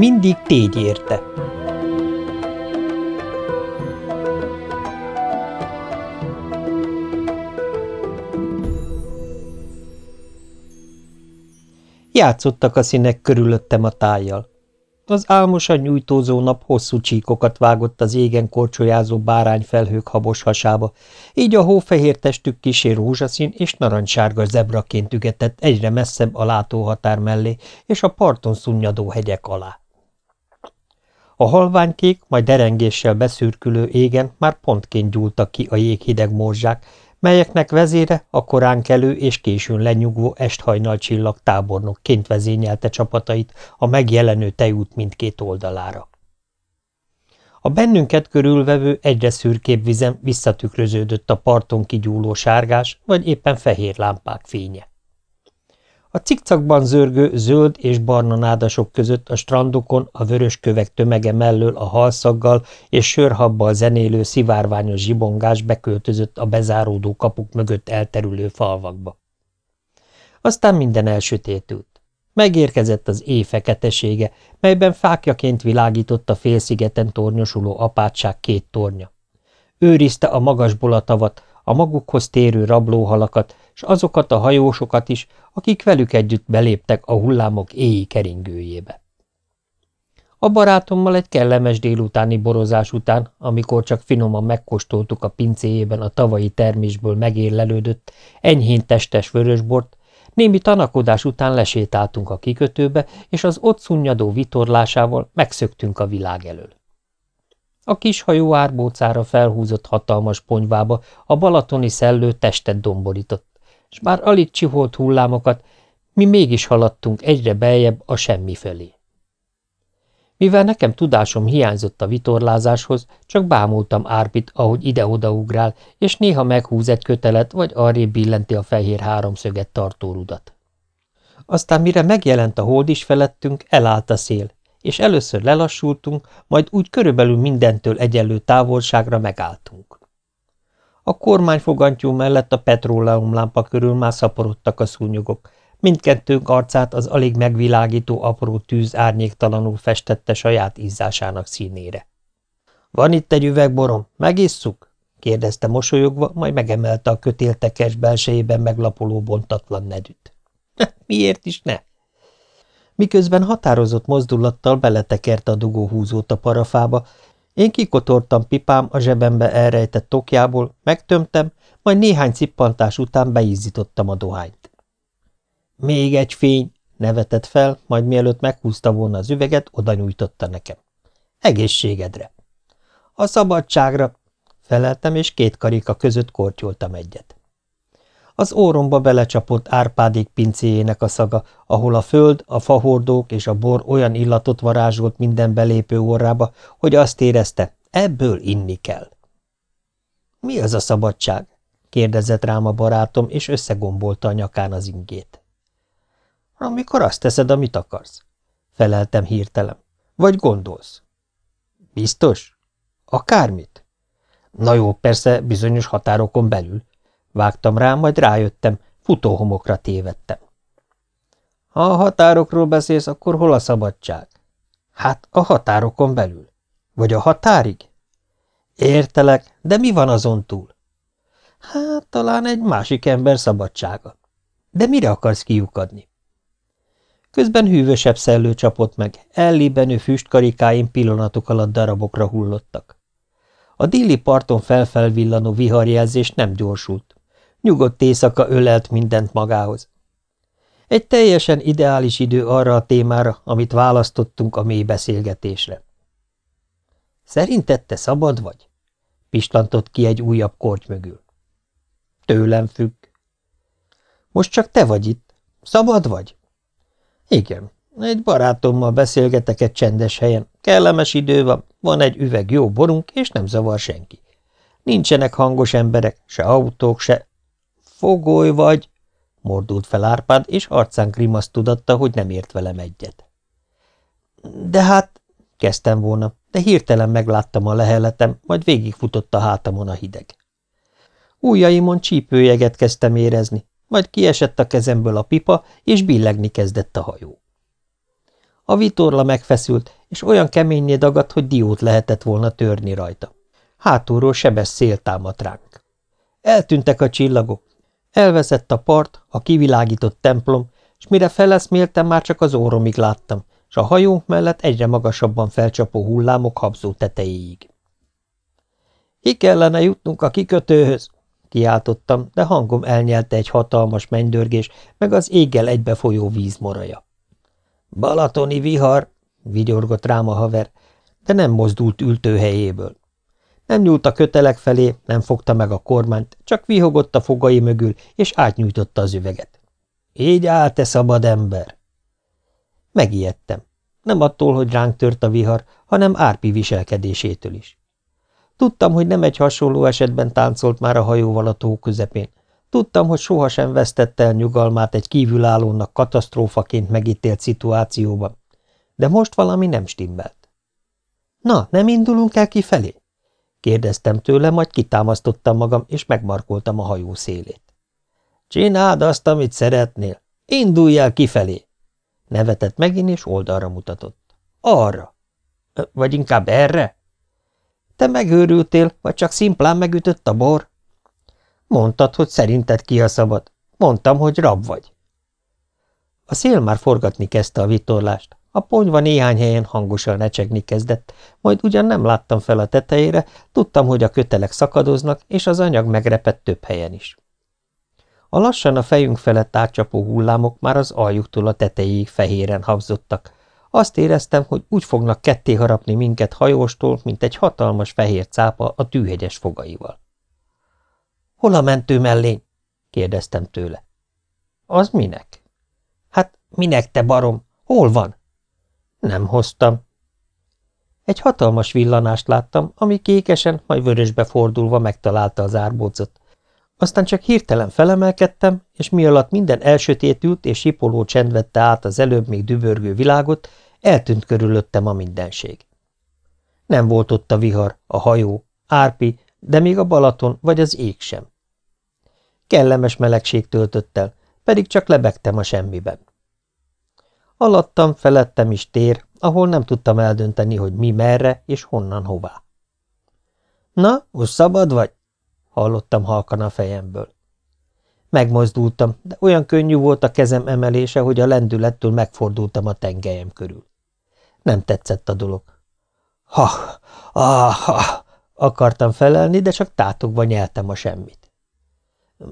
Mindig tégy érte. Játszottak a színek körülöttem a tájjal. Az álmosan nyújtózó nap hosszú csíkokat vágott az égen korcsolyázó bárányfelhők habos hasába, így a hófehér testük kisé rózsaszín és narancssárga zebraként ügetett egyre messzebb a látóhatár mellé és a parton szunnyadó hegyek alá. A halványkék, majd derengéssel beszürkülő égen már pontként gyúltak ki a jéghideg morzsák, melyeknek vezére a korán kelő és későn lenyugvó esthajnal csillag tábornokként vezényelte csapatait a megjelenő tejút mindkét oldalára. A bennünket körülvevő egyre szürkébb vizem visszatükröződött a parton kigyúló sárgás vagy éppen fehér lámpák fénye. A cikcakban zörgő zöld és barna nádasok között a strandokon a vörös kövek tömege mellől a halszaggal és sörhabbal zenélő szivárványos zsibongás beköltözött a bezáródó kapuk mögött elterülő falvakba. Aztán minden elsötétült. Megérkezett az éj feketesége, melyben fákjaként világított a félszigeten tornyosuló apátság két tornya. Őrizte a magasból a tavat, a magukhoz térő rablóhalakat, s azokat a hajósokat is, akik velük együtt beléptek a hullámok éji keringőjébe. A barátommal egy kellemes délutáni borozás után, amikor csak finoman megkóstoltuk a pincéjében a tavalyi termésből megérlelődött, enyhén testes vörösbort, némi tanakodás után lesétáltunk a kikötőbe, és az ott szunnyadó vitorlásával megszöktünk a világ elől. A kis hajó árbócára felhúzott hatalmas ponyvába a balatoni szellő testet domborított, és bár alig csiholt hullámokat, mi mégis haladtunk egyre beljebb a semmi felé. Mivel nekem tudásom hiányzott a vitorlázáshoz, csak bámultam Árpit, ahogy ide-oda ugrál, és néha meghúz egy kötelet, vagy arrébb billenti a fehér háromszöget tartó rudat. Aztán mire megjelent a hold is felettünk, elállt a szél, és először lelassultunk, majd úgy körülbelül mindentől egyenlő távolságra megálltunk. A kormányfogantyú mellett a petróleumlámpa körül már szaporodtak a szúnyogok, mindkettőnk arcát az alig megvilágító apró tűz árnyéktalanul festette saját ízásának színére. – Van itt egy üvegborom, megisszuk? – kérdezte mosolyogva, majd megemelte a kötéltekes belsejében meglapoló bontatlan nedűt. – Miért is ne? Miközben határozott mozdulattal beletekerte a dugóhúzót a parafába, én kikotortam pipám a zsebembe elrejtett tokjából, megtömtem, majd néhány cippantás után beízítottam a dohányt. Még egy fény, nevetett fel, majd mielőtt meghúzta volna az üveget, oda nyújtotta nekem. Egészségedre. A szabadságra, feleltem, és két karika között kortyoltam egyet. Az óromba belecsapott Árpádék pincéjének a szaga, ahol a föld, a fahordók és a bor olyan illatot varázsolt minden belépő orrába, hogy azt érezte, ebből inni kell. – Mi az a szabadság? – kérdezett rám a barátom, és összegombolta a nyakán az ingét. – Amikor azt teszed, amit akarsz – feleltem hirtelen. – Vagy gondolsz? – Biztos? – Akármit? – Na jó, persze, bizonyos határokon belül Vágtam rá, majd rájöttem, futóhomokra tévedtem. Ha a határokról beszélsz, akkor hol a szabadság? Hát a határokon belül. Vagy a határig? Értelek, de mi van azon túl? Hát talán egy másik ember szabadsága. De mire akarsz kiukadni? Közben hűvösebb szellő csapott meg, ellébenő füstkarikáim pillanatok alatt darabokra hullottak. A déli parton felfelvillanó viharjelzés nem gyorsult. Nyugodt éjszaka ölelt mindent magához. Egy teljesen ideális idő arra a témára, amit választottunk a mély beszélgetésre. Szerinted te szabad vagy? Pislantott ki egy újabb korty mögül. Tőlem függ. Most csak te vagy itt. Szabad vagy? Igen. Egy barátommal beszélgetek egy csendes helyen. Kellemes idő van, van egy üveg jó borunk, és nem zavar senki. Nincsenek hangos emberek, se autók, se... Fogoly vagy, mordult fel Árpád, és arcán grimaszt tudatta, hogy nem ért velem egyet. De hát, kezdtem volna, de hirtelen megláttam a leheletem, majd végigfutott a hátamon a hideg. Újjaimon csípőjeget kezdtem érezni, majd kiesett a kezemből a pipa, és billegni kezdett a hajó. A vitorla megfeszült, és olyan keményé dagadt, hogy diót lehetett volna törni rajta. Hátulról sebes szél támadt ránk. Eltűntek a csillagok. Elveszett a part, a kivilágított templom, és mire feleszméltem, már csak az óromig láttam, és a hajónk mellett egyre magasabban felcsapó hullámok habzó tetejéig. Ki kellene jutnunk a kikötőhöz, kiáltottam, de hangom elnyelte egy hatalmas mennydörgés, meg az éggel egybefolyó vízmoraja. Balatoni vihar, vigyorgott rám a haver, de nem mozdult ültőhelyéből. Nem nyúlt a kötelek felé, nem fogta meg a kormányt, csak vihogott a fogai mögül, és átnyújtotta az üveget. Így áll, te szabad ember! Megijedtem. Nem attól, hogy ránk tört a vihar, hanem Árpi viselkedésétől is. Tudtam, hogy nem egy hasonló esetben táncolt már a hajóval a tó közepén. Tudtam, hogy sohasem vesztette el nyugalmát egy kívülállónak katasztrófaként megítélt szituációban. De most valami nem stimmelt. – Na, nem indulunk el kifelé? – kérdeztem tőle, majd kitámasztottam magam, és megmarkoltam a hajó szélét. – Csináld azt, amit szeretnél. Indulj el kifelé! Nevetett megint, és oldalra mutatott. – Arra! – Vagy inkább erre? – te megőrültél, vagy csak szimplán megütött a bor? Mondtad, hogy szerinted ki a szabad. Mondtam, hogy rab vagy. A szél már forgatni kezdte a vitorlást. A ponyva néhány helyen hangosan recsegni kezdett, majd ugyan nem láttam fel a tetejére, tudtam, hogy a kötelek szakadoznak, és az anyag megrepett több helyen is. A lassan a fejünk felett átcsapó hullámok már az aljuktól a tetejéig fehéren habzottak, azt éreztem, hogy úgy fognak ketté harapni minket hajóstól, mint egy hatalmas fehér cápa a tűhegyes fogaival. – Hol a mentő mellény? – kérdeztem tőle. – Az minek? – Hát minek, te barom? Hol van? – Nem hoztam. Egy hatalmas villanást láttam, ami kékesen, majd vörösbe fordulva megtalálta az árbócot. Aztán csak hirtelen felemelkedtem, és mi alatt minden elsötétült és sipoló csend vette át az előbb még dübörgő világot, eltűnt körülöttem a mindenség. Nem volt ott a vihar, a hajó, Árpi, de még a Balaton vagy az ég sem. Kellemes melegség töltött el, pedig csak lebegtem a semmiben. Alattam, felettem is tér, ahol nem tudtam eldönteni, hogy mi merre és honnan hová. – Na, most szabad vagy? – hallottam halkan a fejemből. Megmozdultam, de olyan könnyű volt a kezem emelése, hogy a lendülettől megfordultam a tengelyem körül. Nem tetszett a dolog. Ha, ah, ha, akartam felelni, de csak tátogva nyeltem a semmit.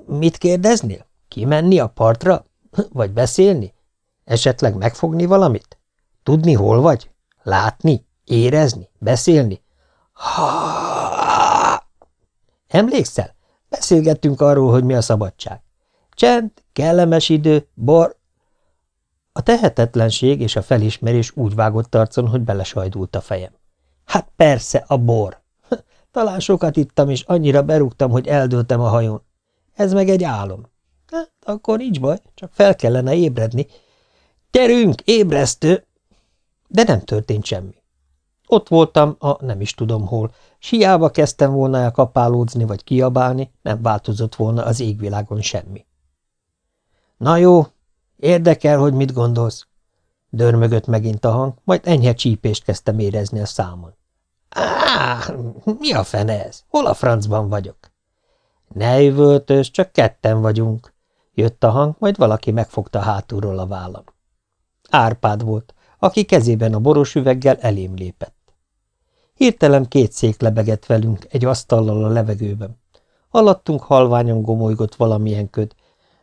Mit kérdeznél? Kimenni a partra? Vagy beszélni? Esetleg megfogni valamit? Tudni, hol vagy? Látni? Érezni? Beszélni? Ha! Emlékszel? Beszélgettünk arról, hogy mi a szabadság. Csend, kellemes idő, bor, a tehetetlenség és a felismerés úgy vágott arcon, hogy belesajdult a fejem. Hát persze, a bor. Talán sokat ittam, és annyira berúgtam, hogy eldőltem a hajón. Ez meg egy álom. Hát, akkor nincs baj, csak fel kellene ébredni. Gyerünk, ébresztő! De nem történt semmi. Ott voltam, a nem is tudom hol. Siába kezdtem volna el kapálódzni vagy kiabálni, nem változott volna az égvilágon semmi. Na jó, Érdekel, hogy mit gondolsz? Dörmögött megint a hang, majd enyhe csípést kezdtem érezni a számon. Á, mi a fene ez? Hol a francban vagyok? Ne üvöltös, csak ketten vagyunk. Jött a hang, majd valaki megfogta hátulról a vállam. Árpád volt, aki kezében a boros üveggel elém lépett. Hirtelen két szék lebegett velünk egy asztallal a levegőben. Alattunk halványan gomolygott valamilyen köd,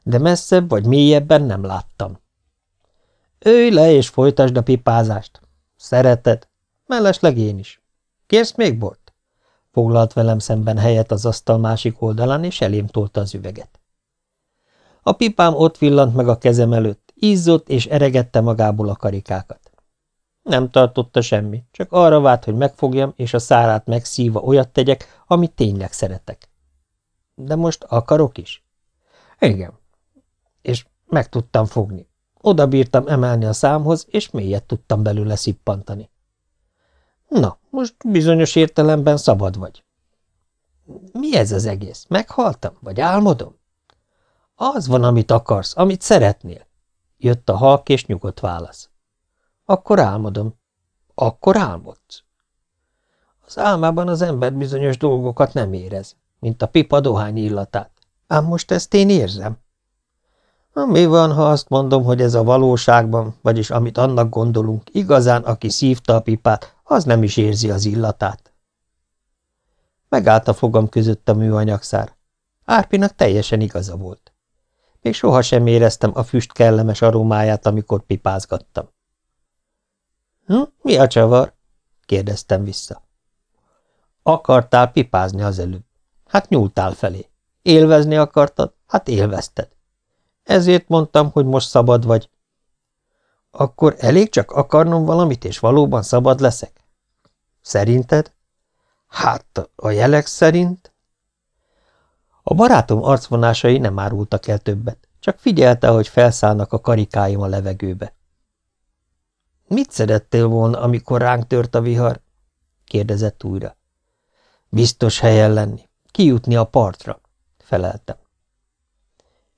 de messzebb vagy mélyebben nem láttam. Őj le és folytasd a pipázást. Szereted. Mellesleg én is. Kérsz még bort? Foglalt velem szemben helyet az asztal másik oldalán, és elém tolta az üveget. A pipám ott villant meg a kezem előtt, izzott és eregette magából a karikákat. Nem tartotta semmi, csak arra várt, hogy megfogjam, és a szárát megszívva olyat tegyek, amit tényleg szeretek. De most akarok is? Igen, és meg tudtam fogni. Oda bírtam emelni a számhoz, és mélyet tudtam belőle szippantani. Na, most bizonyos értelemben szabad vagy. Mi ez az egész? Meghaltam? Vagy álmodom? Az van, amit akarsz, amit szeretnél. Jött a halk és nyugodt válasz. Akkor álmodom. Akkor álmodsz. Az álmában az ember bizonyos dolgokat nem érez, mint a pipa dohány illatát. Ám most ezt én érzem. Mi van, ha azt mondom, hogy ez a valóságban, vagyis amit annak gondolunk, igazán, aki szívta a pipát, az nem is érzi az illatát? Megállt a fogam között a műanyagszár. Árpinak teljesen igaza volt. Még sohasem éreztem a füst kellemes aromáját, amikor pipázgattam. Hm, – Mi a csavar? – kérdeztem vissza. – Akartál pipázni az előbb. Hát nyúltál felé. Élvezni akartad? Hát élvezted. Ezért mondtam, hogy most szabad vagy. Akkor elég csak akarnom valamit, és valóban szabad leszek? Szerinted? Hát, a jelek szerint? A barátom arcvonásai nem árultak el többet, csak figyelte, hogy felszállnak a karikáim a levegőbe. Mit szerettél volna, amikor ránk tört a vihar? kérdezett újra. Biztos helyen lenni, kijutni a partra, feleltem.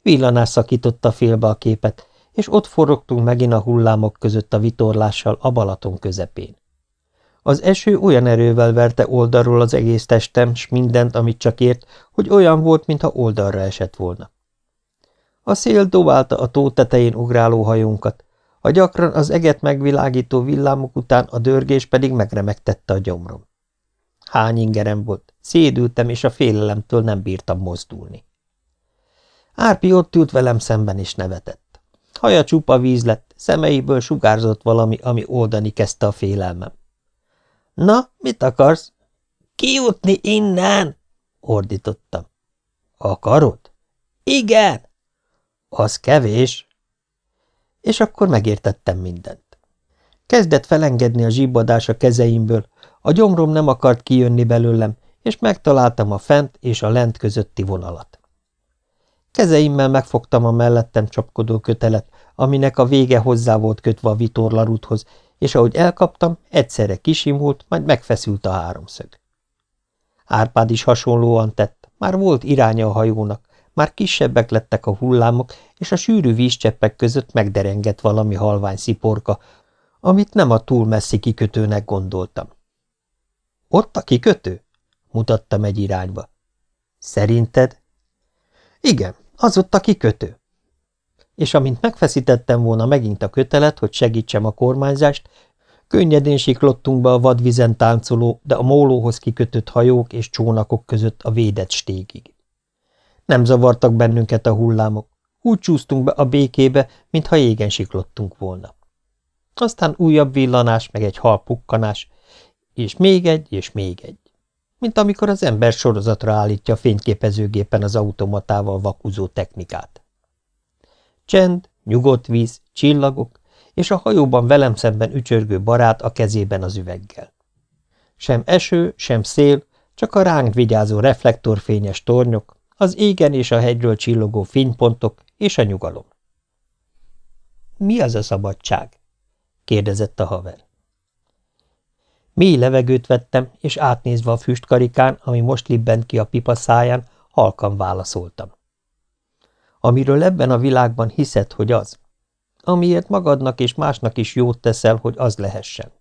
Villanás szakította félbe a képet, és ott forogtunk megint a hullámok között a vitorlással a Balaton közepén. Az eső olyan erővel verte oldalról az egész testem, s mindent, amit csak ért, hogy olyan volt, mintha oldalra esett volna. A szél dobálta a tó tetején ugráló hajónkat, a gyakran az eget megvilágító villámok után a dörgés pedig megremegtette a gyomrom. Hány ingerem volt, szédültem, és a félelemtől nem bírtam mozdulni. Árpi ott ült velem szemben és nevetett. Haja csupa víz lett, szemeiből sugárzott valami, ami oldani kezdte a félelmem. – Na, mit akarsz? – Kijutni innen! – ordítottam. – Akarod? – Igen! – Az kevés. És akkor megértettem mindent. Kezdett felengedni a zsibbadás a kezeimből, a gyomrom nem akart kijönni belőlem, és megtaláltam a fent és a lent közötti vonalat. Kezeimmel megfogtam a mellettem csapkodó kötelet, aminek a vége hozzá volt kötve a vitorlarúthoz, és ahogy elkaptam, egyszerre kisimult, majd megfeszült a háromszög. Árpád is hasonlóan tett, már volt iránya a hajónak, már kisebbek lettek a hullámok, és a sűrű vízcseppek között megderengett valami halvány sziporka, amit nem a túl messzi kikötőnek gondoltam. – Ott a kikötő? – mutattam egy irányba. – Szerinted? – Igen, az ott a kikötő. És amint megfeszítettem volna megint a kötelet, hogy segítsem a kormányzást, könnyedén siklottunk be a vadvizen táncoló, de a mólóhoz kikötött hajók és csónakok között a védett stégig. Nem zavartak bennünket a hullámok, úgy csúsztunk be a békébe, mintha égen siklottunk volna. Aztán újabb villanás, meg egy hal pukkanás, és még egy, és még egy mint amikor az ember sorozatra állítja fényképezőgépen az automatával vakuzó technikát. Csend, nyugodt víz, csillagok, és a hajóban velem szemben ücsörgő barát a kezében az üveggel. Sem eső, sem szél, csak a ránk vigyázó reflektorfényes tornyok, az égen és a hegyről csillogó fénypontok és a nyugalom. – Mi az a szabadság? – kérdezett a haver. Mély levegőt vettem, és átnézve a füstkarikán, ami most libbent ki a pipa száján, halkan válaszoltam. Amiről ebben a világban hiszed, hogy az. Amiért magadnak és másnak is jót teszel, hogy az lehessen.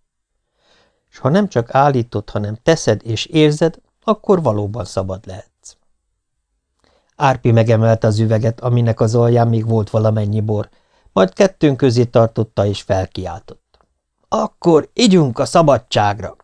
És ha nem csak állítod, hanem teszed és érzed, akkor valóban szabad lehetsz. Árpi megemelte az üveget, aminek az alján még volt valamennyi bor, majd kettőnk közé tartotta és felkiáltott. Akkor igyunk a szabadságra!